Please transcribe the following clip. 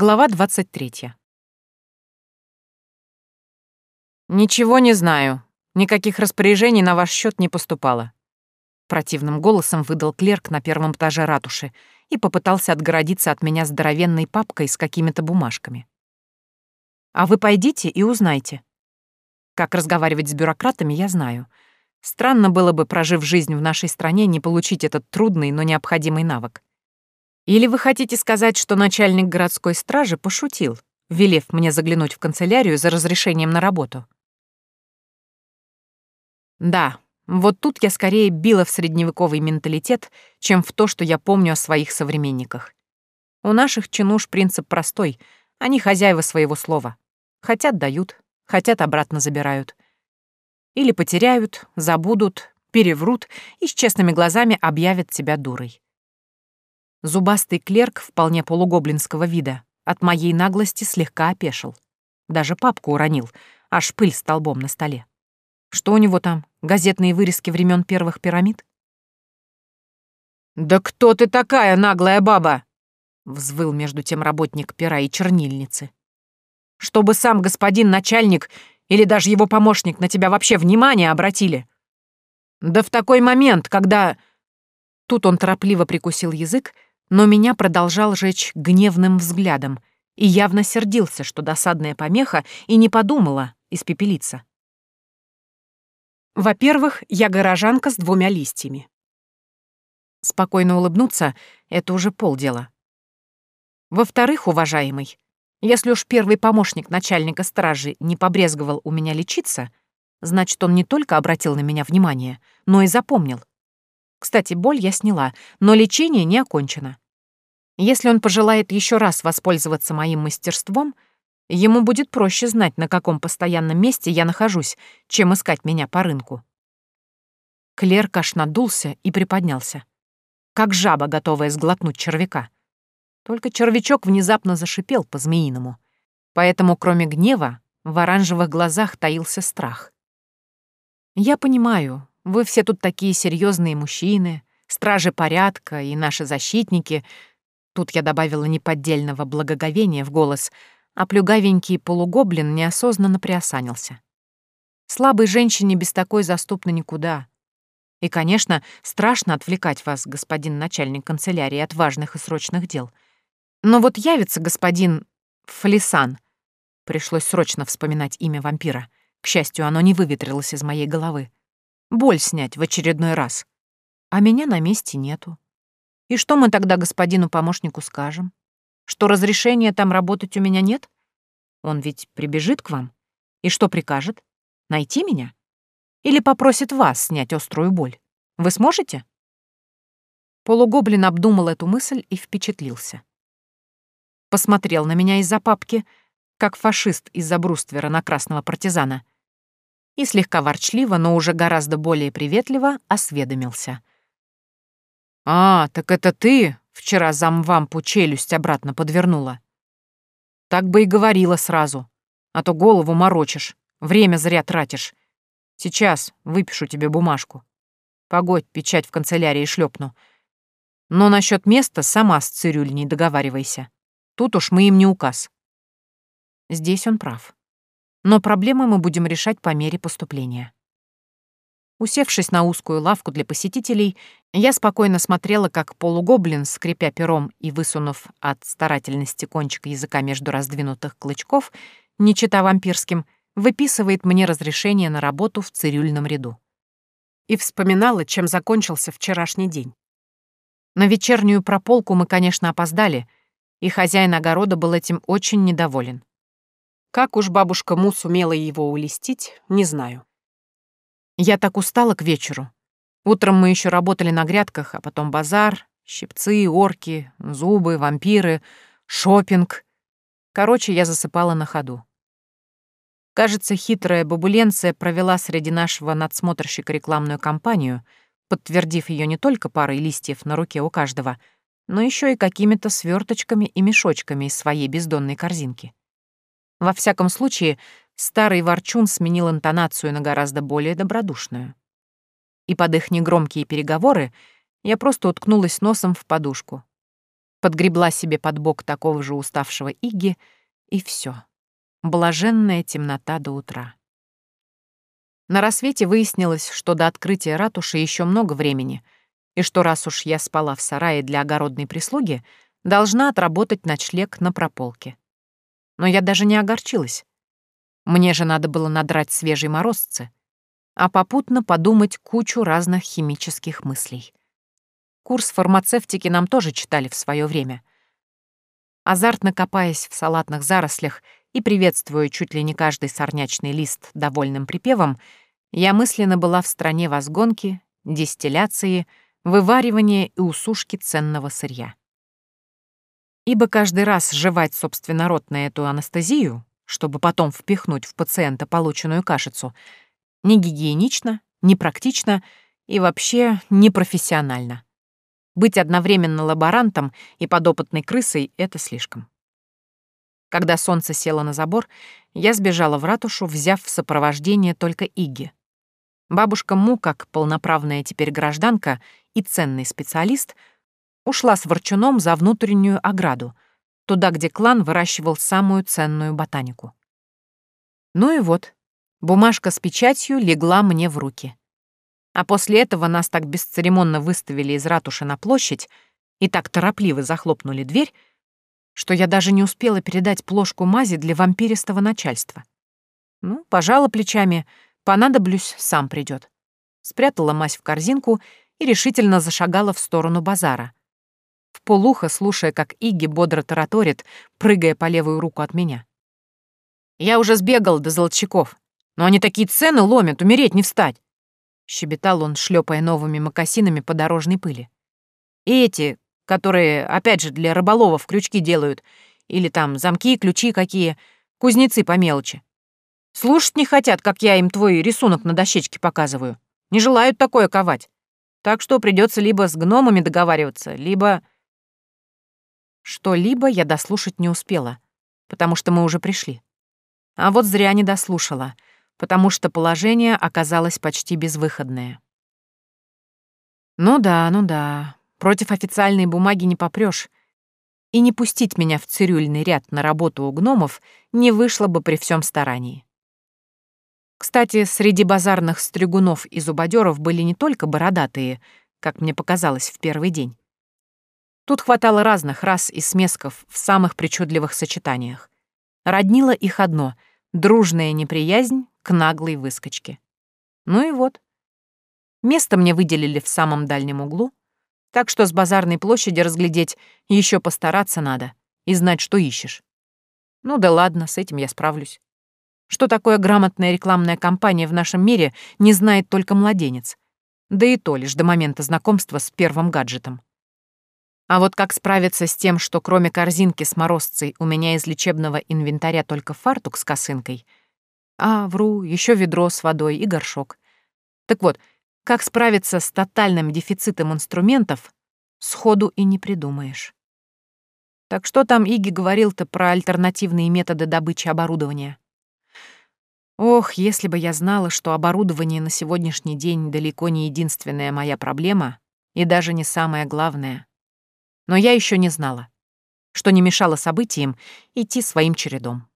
Глава 23. «Ничего не знаю. Никаких распоряжений на ваш счет не поступало». Противным голосом выдал клерк на первом этаже ратуши и попытался отгородиться от меня здоровенной папкой с какими-то бумажками. «А вы пойдите и узнайте. Как разговаривать с бюрократами, я знаю. Странно было бы, прожив жизнь в нашей стране, не получить этот трудный, но необходимый навык. Или вы хотите сказать, что начальник городской стражи пошутил, велев мне заглянуть в канцелярию за разрешением на работу? Да, вот тут я скорее била в средневековый менталитет, чем в то, что я помню о своих современниках. У наших чинуш принцип простой, они хозяева своего слова. Хотят — дают, хотят — обратно забирают. Или потеряют, забудут, переврут и с честными глазами объявят себя дурой. Зубастый клерк, вполне полугоблинского вида, от моей наглости слегка опешил. Даже папку уронил, аж пыль столбом на столе. Что у него там, газетные вырезки времен первых пирамид? «Да кто ты такая, наглая баба?» — взвыл между тем работник пера и чернильницы. «Чтобы сам господин начальник или даже его помощник на тебя вообще внимание обратили. Да в такой момент, когда...» Тут он торопливо прикусил язык, но меня продолжал жечь гневным взглядом и явно сердился, что досадная помеха и не подумала испепелиться. Во-первых, я горожанка с двумя листьями. Спокойно улыбнуться — это уже полдела. Во-вторых, уважаемый, если уж первый помощник начальника стражи не побрезговал у меня лечиться, значит, он не только обратил на меня внимание, но и запомнил. Кстати, боль я сняла, но лечение не окончено. Если он пожелает еще раз воспользоваться моим мастерством, ему будет проще знать, на каком постоянном месте я нахожусь, чем искать меня по рынку. Клерк аж надулся и приподнялся. Как жаба, готовая сглотнуть червяка. Только червячок внезапно зашипел по-змеиному. Поэтому, кроме гнева, в оранжевых глазах таился страх. «Я понимаю, вы все тут такие серьезные мужчины, стражи порядка и наши защитники. Тут я добавила неподдельного благоговения в голос, а плюгавенький полугоблин неосознанно приосанился. Слабой женщине без такой заступны никуда. И, конечно, страшно отвлекать вас, господин начальник канцелярии, от важных и срочных дел. Но вот явится господин Флисан. Пришлось срочно вспоминать имя вампира. К счастью, оно не выветрилось из моей головы боль снять в очередной раз. А меня на месте нету. И что мы тогда господину помощнику скажем? Что разрешения там работать у меня нет? Он ведь прибежит к вам. И что прикажет? Найти меня? Или попросит вас снять острую боль? Вы сможете? Полугоблин обдумал эту мысль и впечатлился. Посмотрел на меня из-за папки, как фашист из-за бруствера на красного партизана — и слегка ворчливо, но уже гораздо более приветливо осведомился. «А, так это ты вчера замвампу челюсть обратно подвернула?» «Так бы и говорила сразу, а то голову морочишь, время зря тратишь. Сейчас выпишу тебе бумажку. Погодь, печать в канцелярии шлепну. Но насчет места сама с цирюльней договаривайся. Тут уж мы им не указ». Здесь он прав но проблемы мы будем решать по мере поступления. Усевшись на узкую лавку для посетителей, я спокойно смотрела, как полугоблин, скрипя пером и высунув от старательности кончик языка между раздвинутых клычков, не чита вампирским, выписывает мне разрешение на работу в цирюльном ряду. И вспоминала, чем закончился вчерашний день. На вечернюю прополку мы, конечно, опоздали, и хозяин огорода был этим очень недоволен. Как уж бабушка Му сумела его улестить, не знаю. Я так устала к вечеру. Утром мы еще работали на грядках, а потом базар, щипцы, орки, зубы, вампиры, шопинг. Короче, я засыпала на ходу. Кажется, хитрая бабуленция провела среди нашего надсмотрщика рекламную кампанию, подтвердив ее не только парой листьев на руке у каждого, но еще и какими-то сверточками и мешочками из своей бездонной корзинки. Во всяком случае, старый ворчун сменил интонацию на гораздо более добродушную. И под их негромкие переговоры я просто уткнулась носом в подушку. подгребла себе под бок такого же уставшего Иги, и все. Блаженная темнота до утра. На рассвете выяснилось, что до открытия ратуши еще много времени, и что раз уж я спала в сарае для огородной прислуги, должна отработать ночлег на прополке. Но я даже не огорчилась. Мне же надо было надрать свежие морозцы, а попутно подумать кучу разных химических мыслей. Курс фармацевтики нам тоже читали в свое время. Азартно копаясь в салатных зарослях и приветствуя чуть ли не каждый сорнячный лист довольным припевом, я мысленно была в стране возгонки, дистилляции, вываривания и усушки ценного сырья. Ибо каждый раз жевать собственнородно эту анестезию, чтобы потом впихнуть в пациента полученную кашицу, не гигиенично, не практично и вообще непрофессионально. Быть одновременно лаборантом и подопытной крысой — это слишком. Когда солнце село на забор, я сбежала в ратушу, взяв в сопровождение только Иги. Бабушка Му, как полноправная теперь гражданка и ценный специалист, ушла с ворчуном за внутреннюю ограду, туда, где клан выращивал самую ценную ботанику. Ну и вот, бумажка с печатью легла мне в руки. А после этого нас так бесцеремонно выставили из ратуши на площадь и так торопливо захлопнули дверь, что я даже не успела передать плошку мази для вампиристого начальства. Ну, пожала плечами, понадоблюсь, сам придет. Спрятала мазь в корзинку и решительно зашагала в сторону базара. В полухо, слушая, как Иги бодро тараторит, прыгая по левую руку от меня. «Я уже сбегал до золотчиков, но они такие цены ломят, умереть не встать щебетал он, шлепая новыми мокасинами по дорожной пыли. И эти, которые, опять же, для рыболовов крючки делают, или там замки, ключи какие, кузнецы по мелочи. Слушать не хотят, как я им твой рисунок на дощечке показываю. Не желают такое ковать. Так что придется либо с гномами договариваться, либо... Что-либо я дослушать не успела, потому что мы уже пришли. А вот зря не дослушала — потому что положение оказалось почти безвыходное. Ну да, ну да, против официальной бумаги не попрёшь. И не пустить меня в цирюльный ряд на работу у гномов не вышло бы при всем старании. Кстати, среди базарных стригунов и зубодеров были не только бородатые, как мне показалось в первый день. Тут хватало разных рас и смесков в самых причудливых сочетаниях. Роднило их одно — дружная неприязнь к наглой выскочке. Ну и вот. Место мне выделили в самом дальнем углу, так что с базарной площади разглядеть еще постараться надо и знать, что ищешь. Ну да ладно, с этим я справлюсь. Что такое грамотная рекламная кампания в нашем мире, не знает только младенец. Да и то лишь до момента знакомства с первым гаджетом. А вот как справиться с тем, что кроме корзинки с морозцей у меня из лечебного инвентаря только фартук с косынкой — а, вру, еще ведро с водой и горшок. Так вот, как справиться с тотальным дефицитом инструментов, сходу и не придумаешь. Так что там Иги говорил-то про альтернативные методы добычи оборудования? Ох, если бы я знала, что оборудование на сегодняшний день далеко не единственная моя проблема и даже не самая главная. Но я еще не знала, что не мешало событиям идти своим чередом.